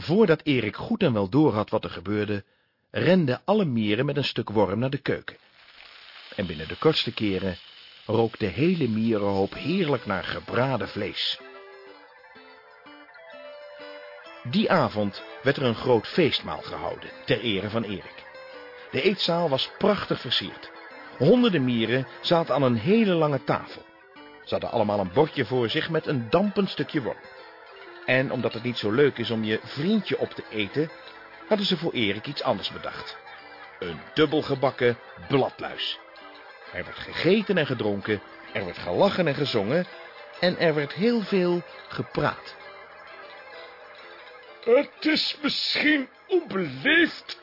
Voordat Erik goed en wel door had wat er gebeurde, renden alle mieren met een stuk worm naar de keuken. En binnen de kortste keren rook de hele mierenhoop heerlijk naar gebraden vlees. Die avond werd er een groot feestmaal gehouden, ter ere van Erik. De eetzaal was prachtig versierd. Honderden mieren zaten aan een hele lange tafel. Ze hadden allemaal een bordje voor zich met een dampend stukje worm. En omdat het niet zo leuk is om je vriendje op te eten, hadden ze voor Erik iets anders bedacht. Een dubbelgebakken bladluis. Er werd gegeten en gedronken, er werd gelachen en gezongen en er werd heel veel gepraat. Het is misschien onbeleefd,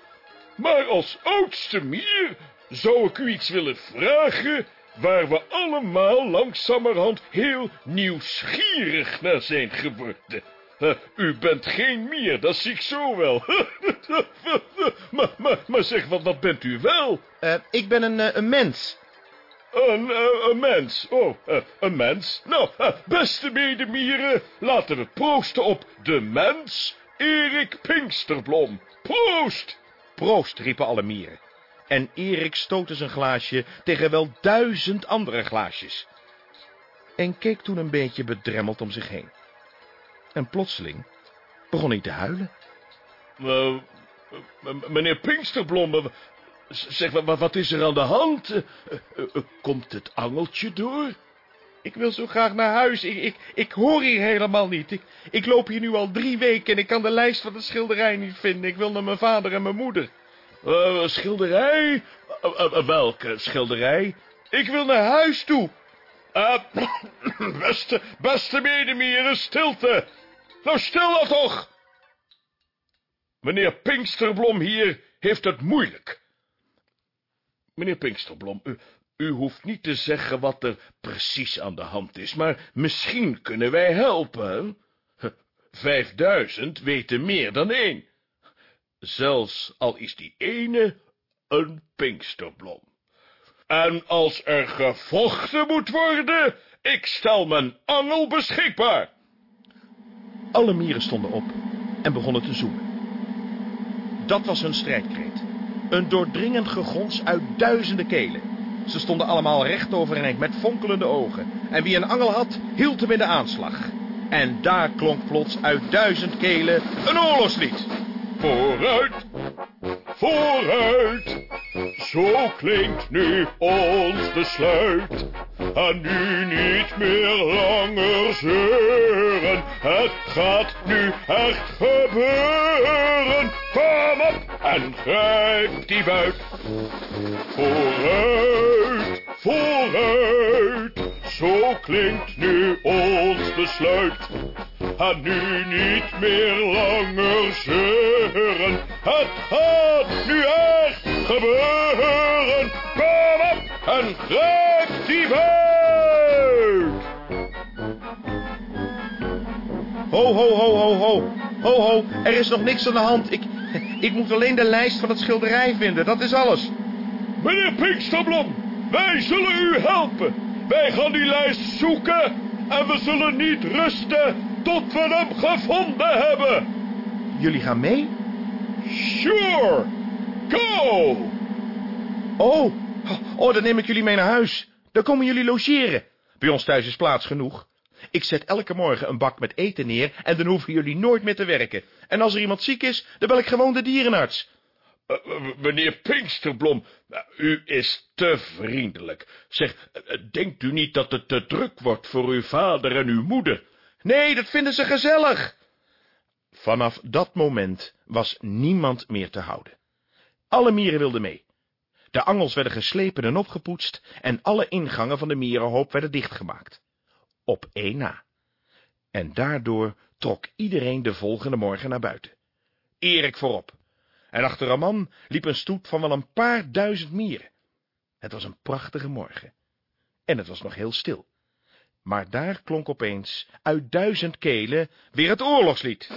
maar als oudste mier zou ik u iets willen vragen waar we allemaal langzamerhand heel nieuwsgierig naar zijn geworden. U bent geen mier, dat zie ik zo wel. maar, maar, maar zeg, wat, wat bent u wel? Uh, ik ben een, uh, een mens. Een, een mens, oh, een mens. Nou, beste medemieren, laten we proosten op de mens, Erik Pinksterblom. Proost! Proost, riepen alle mieren. En Erik stootte zijn glaasje tegen wel duizend andere glaasjes. En keek toen een beetje bedremmeld om zich heen. En plotseling begon hij te huilen. Meneer Pinksterblom, zeg, wat, is er aan de hand? Uh, uh, komt het angeltje door? Ik wil zo graag naar huis. Ik, ik, ik hoor hier helemaal niet. Ik, ik loop hier nu al drie weken en ik kan de lijst van de schilderij niet vinden. Ik wil naar mijn vader en mijn moeder. Schilderij? Welke schilderij? Ik wil naar huis toe. Beste, beste medemieren, stilte. Nou, stil dat toch. Meneer Pinksterblom hier heeft het moeilijk. Meneer Pinksterblom, u, u hoeft niet te zeggen wat er precies aan de hand is, maar misschien kunnen wij helpen. Vijfduizend weten meer dan één. Zelfs al is die ene een Pinksterblom. En als er gevochten moet worden, ik stel mijn angel beschikbaar. Alle mieren stonden op en begonnen te zoeken. Dat was hun strijdkreet. Een doordringend gegons uit duizenden kelen. Ze stonden allemaal recht overeind met fonkelende ogen. En wie een angel had, hield hem in de aanslag. En daar klonk plots uit duizend kelen een oorlogslied. Vooruit, vooruit, zo klinkt nu ons besluit. En nu niet meer langer het gaat nu echt gebeuren. Kom op en grijp die buit. Vooruit, vooruit, zo klinkt nu ons besluit. En nu niet meer langer zeuren, het gaat nu echt gebeuren. Kom op en grijp Ho, ho, ho, ho, ho. Ho, ho, er is nog niks aan de hand. Ik, ik moet alleen de lijst van het schilderij vinden, dat is alles. Meneer Pinksterblom, wij zullen u helpen. Wij gaan die lijst zoeken en we zullen niet rusten tot we hem gevonden hebben. Jullie gaan mee? Sure. Go! Oh, oh, dan neem ik jullie mee naar huis. Dan komen jullie logeren. Bij ons thuis is plaats genoeg. Ik zet elke morgen een bak met eten neer en dan hoeven jullie nooit meer te werken. En als er iemand ziek is, dan bel ik gewoon de dierenarts. Uh, meneer Pinksterblom, uh, u is te vriendelijk. Zeg, denkt u niet dat het te druk wordt voor uw vader en uw moeder? Nee, dat vinden ze gezellig. Vanaf dat moment was niemand meer te houden. Alle mieren wilden mee. De angels werden geslepen en opgepoetst en alle ingangen van de mierenhoop werden dichtgemaakt. Op één na. En daardoor trok iedereen de volgende morgen naar buiten. Erik voorop. En achter een man liep een stoet van wel een paar duizend mieren. Het was een prachtige morgen. En het was nog heel stil. Maar daar klonk opeens uit duizend kelen weer het oorlogslied.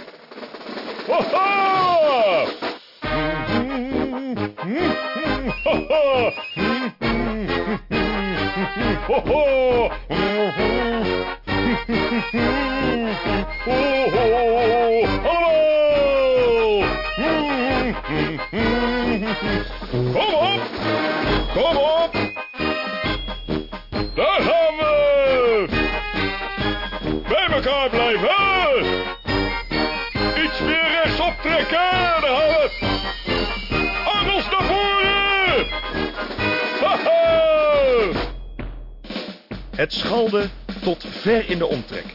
Daar gaan we! Angels naar voren! Haha! Het schalde tot ver in de omtrek.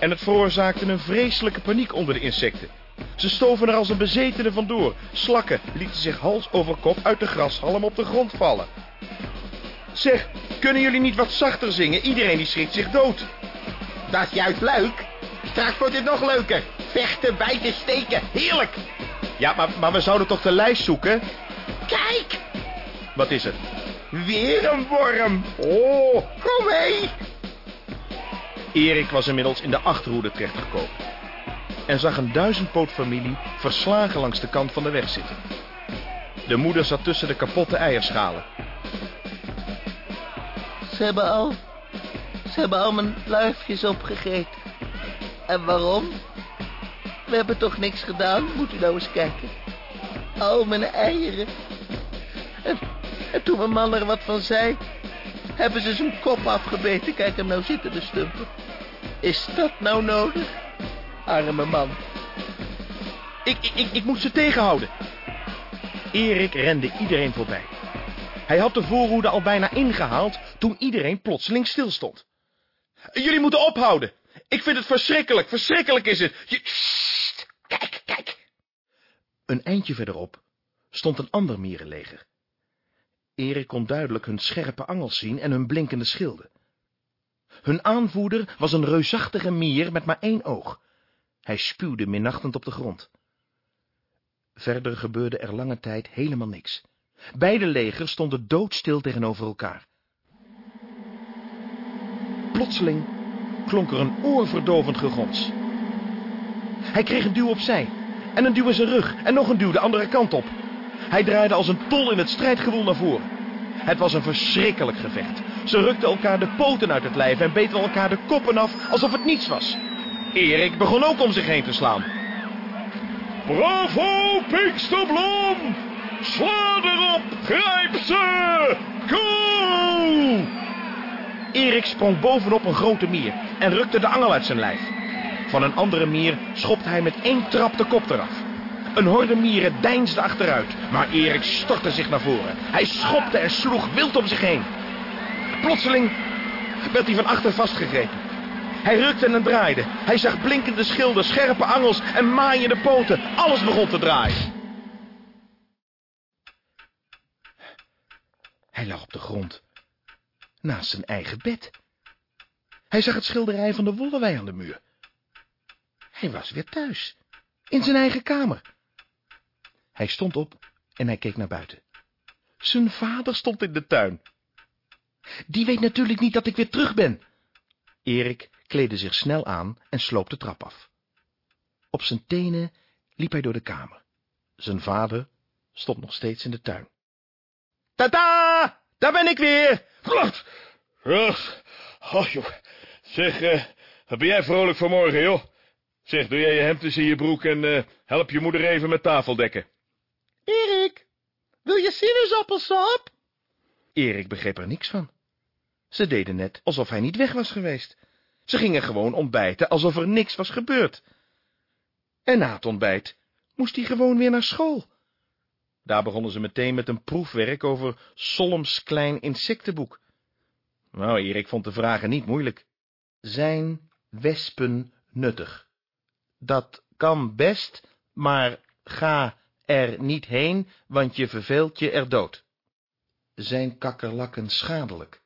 En het veroorzaakte een vreselijke paniek onder de insecten. Ze stoven er als een bezetene vandoor. Slakken lieten zich hals over kop uit de grashalm op de grond vallen. Zeg, kunnen jullie niet wat zachter zingen? Iedereen die schrikt zich dood. Dat is juist leuk. Straks wordt het nog leuker. Vechten, bijten, steken. Heerlijk. Ja, maar, maar we zouden toch de lijst zoeken? Kijk, Wat is het? weer een worm. Oh, kom mee. Erik was inmiddels in de achterhoede terechtgekomen. En zag een duizendpootfamilie verslagen langs de kant van de weg zitten. De moeder zat tussen de kapotte eierschalen. Ze hebben al... Ze hebben al mijn luifjes opgegeten. En waarom? We hebben toch niks gedaan? Moet u nou eens kijken. Al mijn eieren. En, en toen mijn man er wat van zei... hebben ze zijn kop afgebeten. Kijk hem nou zitten, de stumper. Is dat nou nodig? Arme man. Ik, ik, ik, ik moet ze tegenhouden. Erik rende iedereen voorbij. Hij had de voorhoede al bijna ingehaald toen iedereen plotseling stilstond. Jullie moeten ophouden. Ik vind het verschrikkelijk. Verschrikkelijk is het. Je... Een eindje verderop stond een ander mierenleger. Erik kon duidelijk hun scherpe angels zien en hun blinkende schilden. Hun aanvoerder was een reusachtige mier met maar één oog. Hij spuwde minachtend op de grond. Verder gebeurde er lange tijd helemaal niks. Beide legers stonden doodstil tegenover elkaar. Plotseling klonk er een oorverdovend gegons. Hij kreeg een duw opzij en een duw in zijn rug en nog een duw de andere kant op. Hij draaide als een tol in het strijdgewoel naar voren. Het was een verschrikkelijk gevecht. Ze rukten elkaar de poten uit het lijf en beten elkaar de koppen af alsof het niets was. Erik begon ook om zich heen te slaan. Bravo, Pinksterblom! Sla erop! Grijp ze! Go! Erik sprong bovenop een grote mier en rukte de angel uit zijn lijf. Van een andere mier schopte hij met één trap de kop eraf. Een horde mieren deinsde achteruit, maar Erik stortte zich naar voren. Hij schopte en sloeg wild om zich heen. Plotseling werd hij van achter vastgegrepen. Hij rukte en draaide. Hij zag blinkende schilden, scherpe angels en maaiende poten. Alles begon te draaien. Hij lag op de grond, naast zijn eigen bed. Hij zag het schilderij van de Wollewei aan de muur. Hij was weer thuis, in zijn eigen kamer. Hij stond op en hij keek naar buiten. Zijn vader stond in de tuin. Die weet natuurlijk niet dat ik weer terug ben. Erik kleedde zich snel aan en sloop de trap af. Op zijn tenen liep hij door de kamer. Zijn vader stond nog steeds in de tuin. Tata, daar ben ik weer! Oh, joh. Zeg, eh, wat ben jij vrolijk vanmorgen, joh? Zeg, doe jij je hemd eens in je broek en eh, help je moeder even met tafel dekken. Erik, wil je sinaasappelsap? Erik begreep er niks van. Ze deden net alsof hij niet weg was geweest. Ze gingen gewoon ontbijten alsof er niks was gebeurd. En na het ontbijt moest hij gewoon weer naar school. Daar begonnen ze meteen met een proefwerk over Solms klein insectenboek. Nou, Erik vond de vragen niet moeilijk. Zijn wespen nuttig? Dat kan best, maar ga er niet heen, want je verveelt je er dood. Zijn kakkerlakken schadelijk?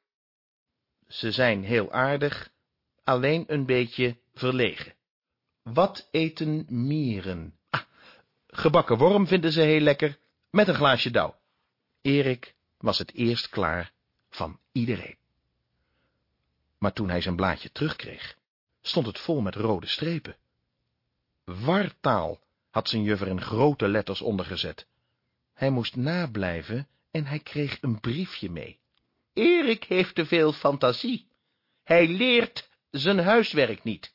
Ze zijn heel aardig, alleen een beetje verlegen. Wat eten mieren? Ah, gebakken worm vinden ze heel lekker, met een glaasje dauw. Erik was het eerst klaar van iedereen. Maar toen hij zijn blaadje terugkreeg, stond het vol met rode strepen. Wartaal had zijn juffer in grote letters ondergezet. Hij moest nablijven en hij kreeg een briefje mee. Erik heeft te veel fantasie. Hij leert zijn huiswerk niet.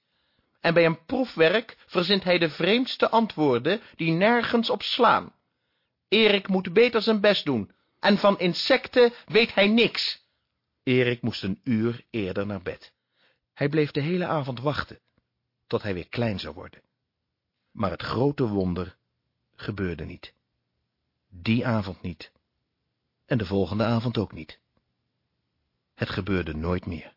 En bij een proefwerk verzint hij de vreemdste antwoorden die nergens op slaan. Erik moet beter zijn best doen. En van insecten weet hij niks. Erik moest een uur eerder naar bed. Hij bleef de hele avond wachten, tot hij weer klein zou worden. Maar het grote wonder gebeurde niet. Die avond niet. En de volgende avond ook niet. Het gebeurde nooit meer.